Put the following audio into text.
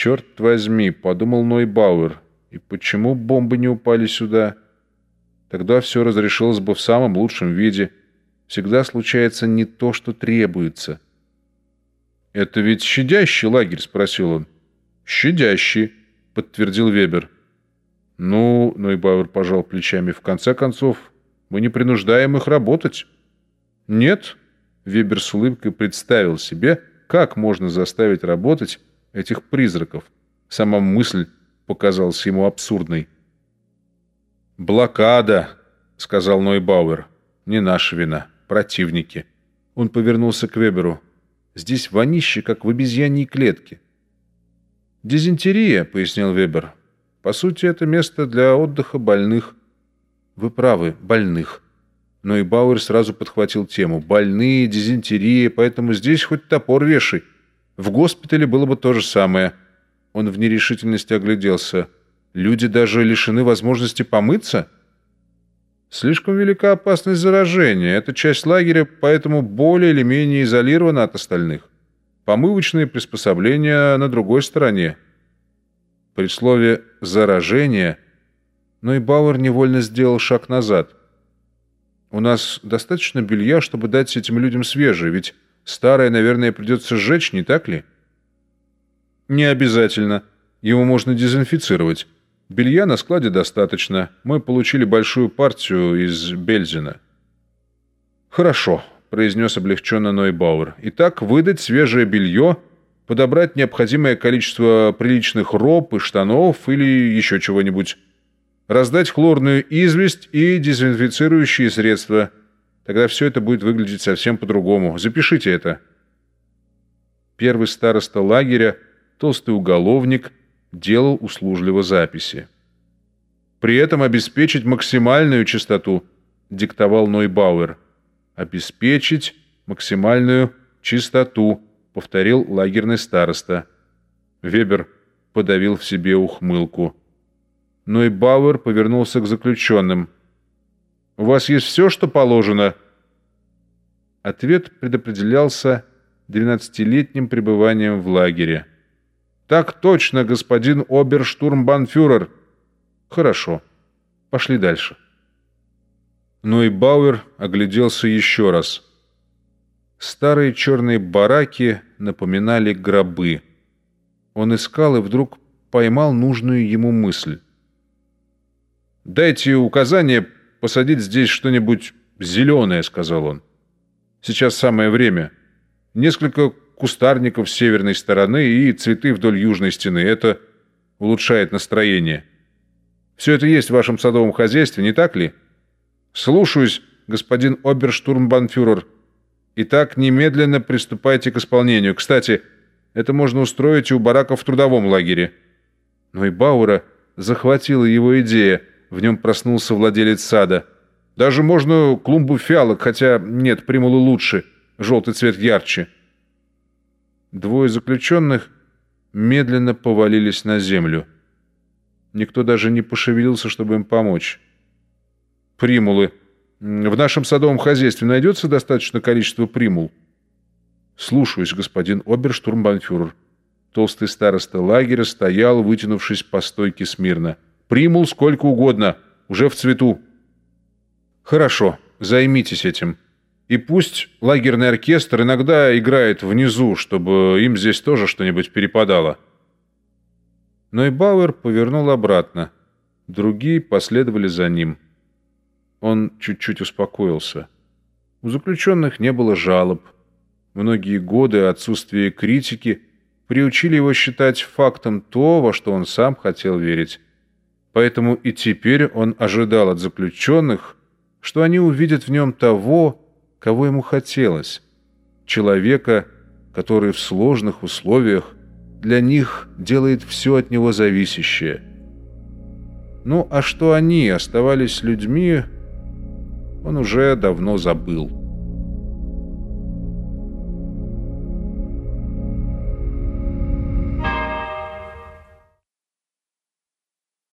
черт возьми», — подумал Нойбауэр. «И почему бомбы не упали сюда?» Тогда все разрешилось бы в самом лучшем виде. Всегда случается не то, что требуется. «Это ведь щадящий лагерь?» — спросил он. «Щадящий», — подтвердил Вебер. «Ну, Нойбауэр пожал плечами, в конце концов, мы не принуждаем их работать». «Нет», — Вебер с улыбкой представил себе, как можно заставить работать этих призраков. Сама мысль показалась ему абсурдной. «Блокада», — сказал Нойбауэр. «Не наша вина. Противники». Он повернулся к Веберу. «Здесь вонище, как в обезьяньей клетке». «Дизентерия», — пояснил Вебер. «По сути, это место для отдыха больных». «Вы правы, больных». Но Бауэр сразу подхватил тему. «Больные, дизентерия, поэтому здесь хоть топор вешай. В госпитале было бы то же самое». Он в нерешительности огляделся. Люди даже лишены возможности помыться? Слишком велика опасность заражения. Эта часть лагеря поэтому более или менее изолирована от остальных. Помывочные приспособления на другой стороне. При слове «заражение» но и Бауэр невольно сделал шаг назад. «У нас достаточно белья, чтобы дать этим людям свежее, ведь старое, наверное, придется сжечь, не так ли?» «Не обязательно. Его можно дезинфицировать». Белья на складе достаточно. Мы получили большую партию из Бельзина. Хорошо, произнес облегченно Нойбауэр. Итак, выдать свежее белье, подобрать необходимое количество приличных роб и штанов или еще чего-нибудь. Раздать хлорную известь и дезинфицирующие средства. Тогда все это будет выглядеть совсем по-другому. Запишите это. Первый староста лагеря, толстый уголовник – делал услужливо записи. При этом обеспечить максимальную частоту, диктовал Нойбауэр. Обеспечить максимальную чистоту, повторил лагерный староста. Вебер подавил в себе ухмылку. Нойбауэр повернулся к заключенным. «У вас есть все, что положено?» Ответ предопределялся двенадцатилетним пребыванием в лагере. «Так точно, господин оберштурмбанфюрер». «Хорошо. Пошли дальше». Но и Бауэр огляделся еще раз. Старые черные бараки напоминали гробы. Он искал и вдруг поймал нужную ему мысль. «Дайте указание посадить здесь что-нибудь зеленое», — сказал он. «Сейчас самое время. Несколько кустарников с северной стороны и цветы вдоль южной стены. Это улучшает настроение. Все это есть в вашем садовом хозяйстве, не так ли? Слушаюсь, господин оберштурмбанфюрер. Итак, немедленно приступайте к исполнению. Кстати, это можно устроить и у бараков в трудовом лагере. Но и Баура захватила его идея. В нем проснулся владелец сада. Даже можно клумбу фиалок, хотя нет, примулы лучше. Желтый цвет ярче. Двое заключенных медленно повалились на землю. Никто даже не пошевелился, чтобы им помочь. «Примулы. В нашем садовом хозяйстве найдется достаточно количество примул?» «Слушаюсь, господин оберштурмбанфюрер». Толстый староста лагеря стоял, вытянувшись по стойке смирно. «Примул сколько угодно. Уже в цвету». «Хорошо. Займитесь этим». И пусть лагерный оркестр иногда играет внизу, чтобы им здесь тоже что-нибудь перепадало. Но и Бауэр повернул обратно. Другие последовали за ним. Он чуть-чуть успокоился. У заключенных не было жалоб. Многие годы отсутствия критики приучили его считать фактом то, во что он сам хотел верить. Поэтому и теперь он ожидал от заключенных, что они увидят в нем того, кого ему хотелось. Человека, который в сложных условиях для них делает все от него зависящее. Ну, а что они оставались людьми, он уже давно забыл.